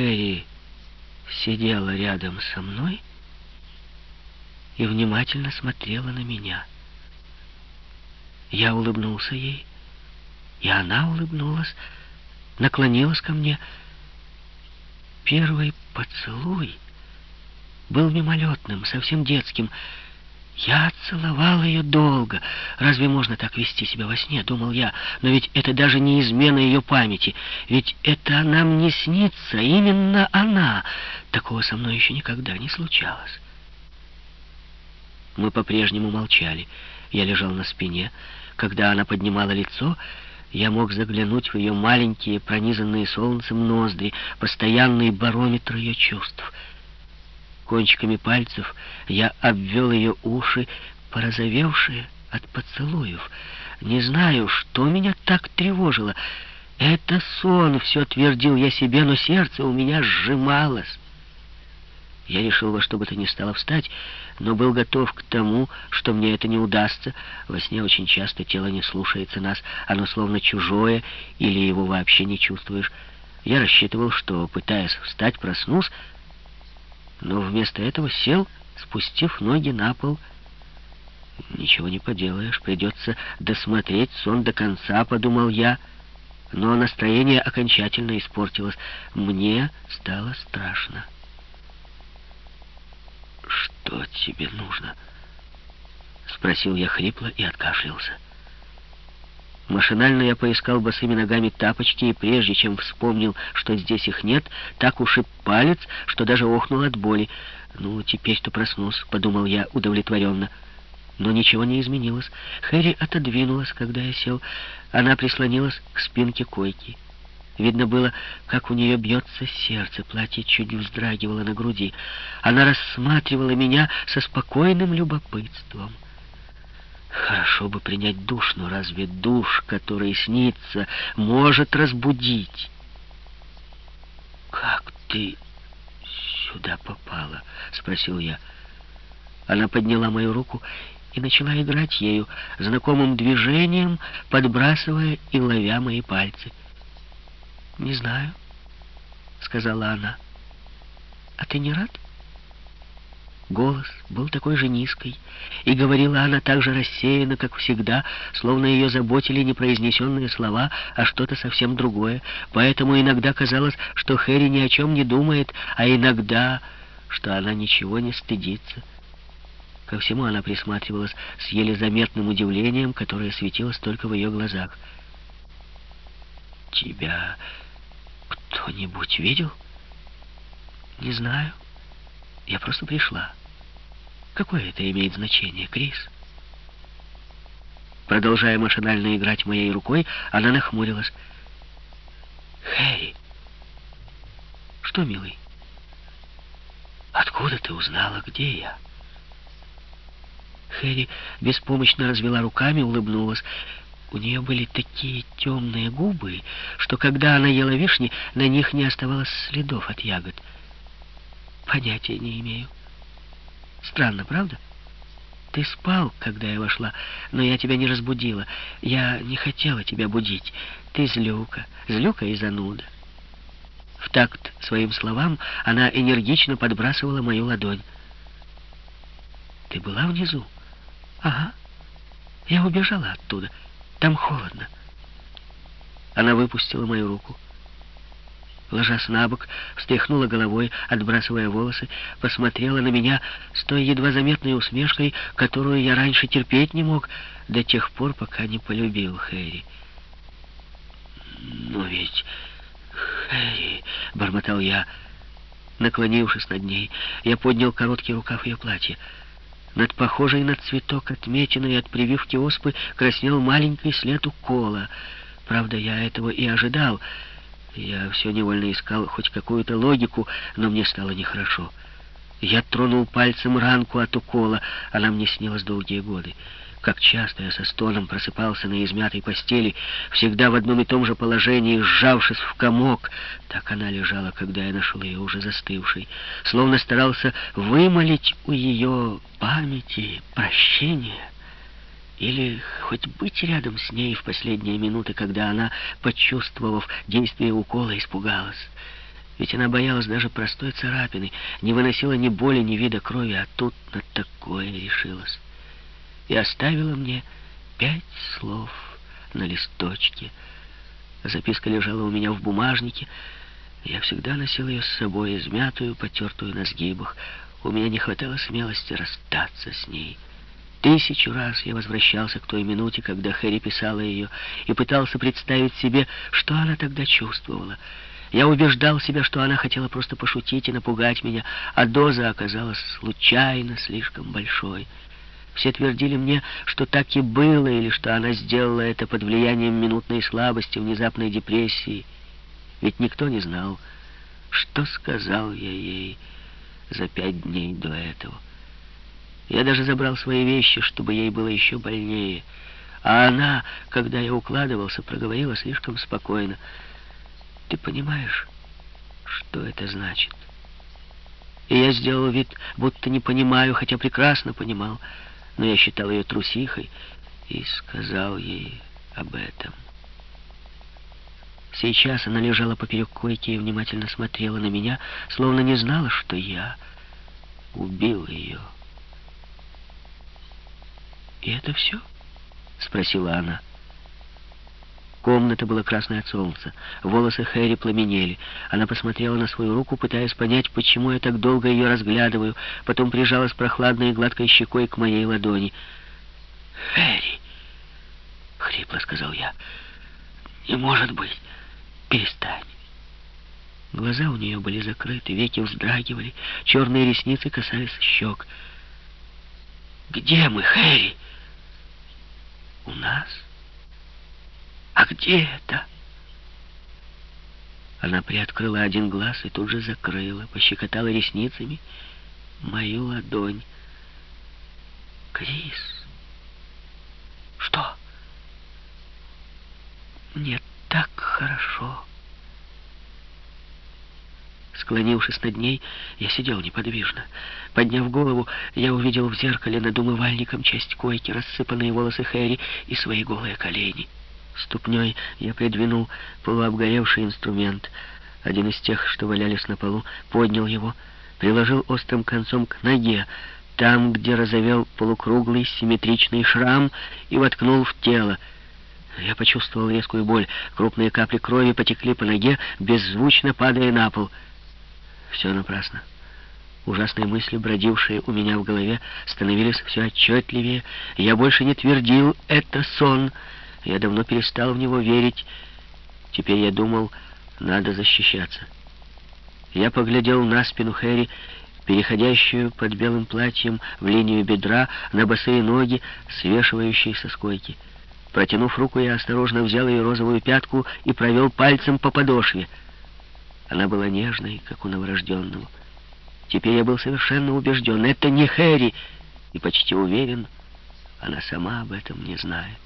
Хэри сидела рядом со мной и внимательно смотрела на меня. Я улыбнулся ей, и она улыбнулась, наклонилась ко мне. Первый поцелуй был мимолетным, совсем детским. Я целовал ее долго. Разве можно так вести себя во сне, думал я. Но ведь это даже не измена ее памяти. Ведь это она мне снится, именно она. Такого со мной еще никогда не случалось. Мы по-прежнему молчали. Я лежал на спине. Когда она поднимала лицо, я мог заглянуть в ее маленькие, пронизанные солнцем ноздри, постоянный барометр ее чувств. Кончиками пальцев я обвел ее уши, порозовевшие от поцелуев. Не знаю, что меня так тревожило. Это сон, все твердил я себе, но сердце у меня сжималось. Я решил во что бы то ни стало встать, но был готов к тому, что мне это не удастся. Во сне очень часто тело не слушается нас, оно словно чужое, или его вообще не чувствуешь. Я рассчитывал, что, пытаясь встать, проснусь, но вместо этого сел, спустив ноги на пол. Ничего не поделаешь, придется досмотреть сон до конца, подумал я. Но настроение окончательно испортилось. Мне стало страшно. «Что тебе нужно?» Спросил я хрипло и откашлялся. Машинально я поискал босыми ногами тапочки, и прежде чем вспомнил, что здесь их нет, так ушиб палец, что даже охнул от боли. «Ну, теперь-то проснусь», — подумал я удовлетворенно. Но ничего не изменилось. Хэри отодвинулась, когда я сел. Она прислонилась к спинке койки. Видно было, как у нее бьется сердце, платье чуть вздрагивало на груди. Она рассматривала меня со спокойным любопытством. Хорошо бы принять душ, но разве душ, который снится, может разбудить? «Как ты сюда попала?» — спросил я. Она подняла мою руку и начала играть ею, знакомым движением, подбрасывая и ловя мои пальцы. «Не знаю», — сказала она. «А ты не рад?» Голос был такой же низкий, и говорила она так же рассеянно, как всегда, словно ее заботили не произнесенные слова, а что-то совсем другое. Поэтому иногда казалось, что Хэри ни о чем не думает, а иногда, что она ничего не стыдится. Ко всему она присматривалась с еле заметным удивлением, которое светилось только в ее глазах. «Тебя кто-нибудь видел? Не знаю. Я просто пришла. Какое это имеет значение, Крис? Продолжая машинально играть моей рукой, она нахмурилась. Хэри. Что, милый? Откуда ты узнала, где я? Хэри беспомощно развела руками, улыбнулась. У нее были такие темные губы, что когда она ела вишни, на них не оставалось следов от ягод. Понятия не имею. Странно, правда? Ты спал, когда я вошла, но я тебя не разбудила. Я не хотела тебя будить. Ты злюка, злюка и зануда. В такт своим словам она энергично подбрасывала мою ладонь. Ты была внизу? Ага. Я убежала оттуда. Там холодно. Она выпустила мою руку. Ложась на бок, встряхнула головой, отбрасывая волосы, посмотрела на меня с той едва заметной усмешкой, которую я раньше терпеть не мог, до тех пор, пока не полюбил Хэри. «Но ведь, Хэри...» — бормотал я, наклонившись над ней. Я поднял короткий рукав ее платья. Над похожей на цветок, отметиной от прививки оспы, краснел маленький след укола. Правда, я этого и ожидал. Я все невольно искал хоть какую-то логику, но мне стало нехорошо. Я тронул пальцем ранку от укола, она мне снилась долгие годы. Как часто я со стоном просыпался на измятой постели, всегда в одном и том же положении, сжавшись в комок. Так она лежала, когда я нашел ее уже застывшей, словно старался вымолить у ее памяти прощение. Или хоть быть рядом с ней в последние минуты, когда она, почувствовав действие укола, испугалась. Ведь она боялась даже простой царапины, не выносила ни боли, ни вида крови, а тут на такое решилась. И оставила мне пять слов на листочке. Записка лежала у меня в бумажнике. Я всегда носил ее с собой, измятую, потертую на сгибах. У меня не хватало смелости расстаться с ней. Тысячу раз я возвращался к той минуте, когда Хэри писала ее, и пытался представить себе, что она тогда чувствовала — я убеждал себя, что она хотела просто пошутить и напугать меня, а доза оказалась случайно слишком большой. Все твердили мне, что так и было, или что она сделала это под влиянием минутной слабости, внезапной депрессии. Ведь никто не знал, что сказал я ей за пять дней до этого. Я даже забрал свои вещи, чтобы ей было еще больнее. А она, когда я укладывался, проговорила слишком спокойно — ты понимаешь, что это значит? И я сделал вид, будто не понимаю, хотя прекрасно понимал, но я считал ее трусихой и сказал ей об этом. Сейчас она лежала поперек койки и внимательно смотрела на меня, словно не знала, что я убил ее. «И это все?» — спросила она. Комната была красной от солнца. Волосы Хэри пламенели. Она посмотрела на свою руку, пытаясь понять, почему я так долго ее разглядываю. Потом прижалась прохладной и гладкой щекой к моей ладони. «Хэри!» — хрипло сказал я. «Не может быть! Перестань!» Глаза у нее были закрыты, веки вздрагивали, черные ресницы касались щек. «Где мы, Хэри?» «У нас?» «А где это?» Она приоткрыла один глаз и тут же закрыла, пощекотала ресницами мою ладонь. «Крис!» «Что?» «Мне так хорошо!» Склонившись над ней, я сидел неподвижно. Подняв голову, я увидел в зеркале над умывальником часть койки, рассыпанные волосы Хэри и свои голые колени. Ступней я придвинул полуобгоревший инструмент. Один из тех, что валялись на полу, поднял его, приложил острым концом к ноге, там, где разовел полукруглый симметричный шрам, и воткнул в тело. Я почувствовал резкую боль. Крупные капли крови потекли по ноге, беззвучно падая на пол. Все напрасно. Ужасные мысли, бродившие у меня в голове, становились все отчетливее. Я больше не твердил «это сон». Я давно перестал в него верить. Теперь я думал, надо защищаться. Я поглядел на спину Хэри, переходящую под белым платьем в линию бедра, на босые ноги, свешивающиеся с койки. Протянув руку, я осторожно взял ее розовую пятку и провел пальцем по подошве. Она была нежной, как у новорожденного. Теперь я был совершенно убежден, это не Хэри, и почти уверен, она сама об этом не знает.